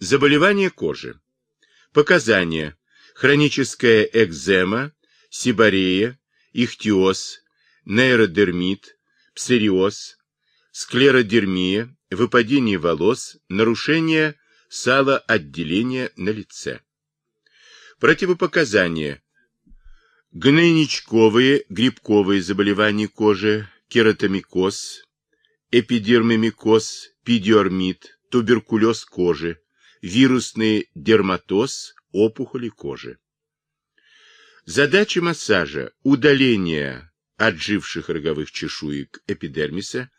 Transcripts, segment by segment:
Заболевания кожи. Показания. Хроническая экзема, сибарея, ихтиоз, нейродермит, псориоз, склеродермия, выпадение волос, нарушение салоотделения на лице. Противопоказания. Гнойничковые, грибковые заболевания кожи, кератомикоз, эпидермомикоз, пидиормит, туберкулез кожи, вирусный дерматоз, опухоли кожи. Задача массажа – удаление отживших роговых чешуек эпидермиса,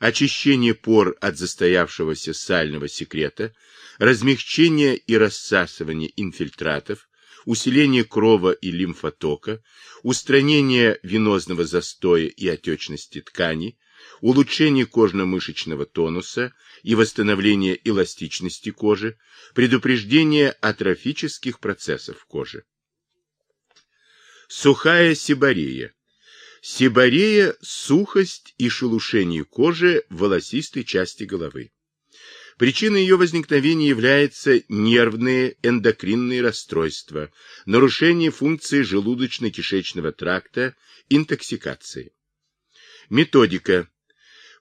очищение пор от застоявшегося сального секрета, размягчение и рассасывание инфильтратов, усиление крова и лимфотока, устранение венозного застоя и отечности тканей, улучшение кожно-мышечного тонуса и восстановление эластичности кожи, предупреждение атрофических процессов кожи. Сухая сибарея. Сибарея – сухость и шелушение кожи в волосистой части головы. Причиной ее возникновения являются нервные эндокринные расстройства, нарушение функции желудочно-кишечного тракта, интоксикации. Методика.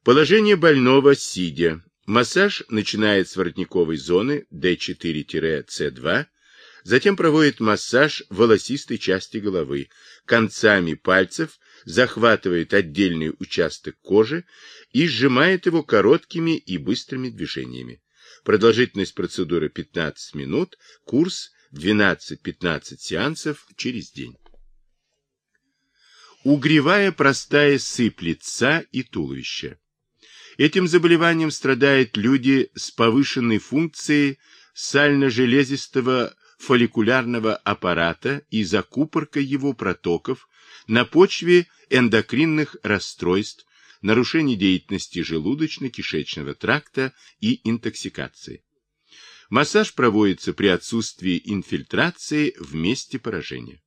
Положение больного сидя. Массаж начинает с воротниковой зоны D4-C2, затем проводит массаж волосистой части головы, концами пальцев захватывает отдельный участок кожи и сжимает его короткими и быстрыми движениями. Продолжительность процедуры 15 минут, курс 12-15 сеансов через день. Угревая простая сыпь лица и туловища. Этим заболеванием страдают люди с повышенной функцией сально-железистого фолликулярного аппарата и закупоркой его протоков на почве эндокринных расстройств, нарушений деятельности желудочно-кишечного тракта и интоксикации. Массаж проводится при отсутствии инфильтрации в месте поражения.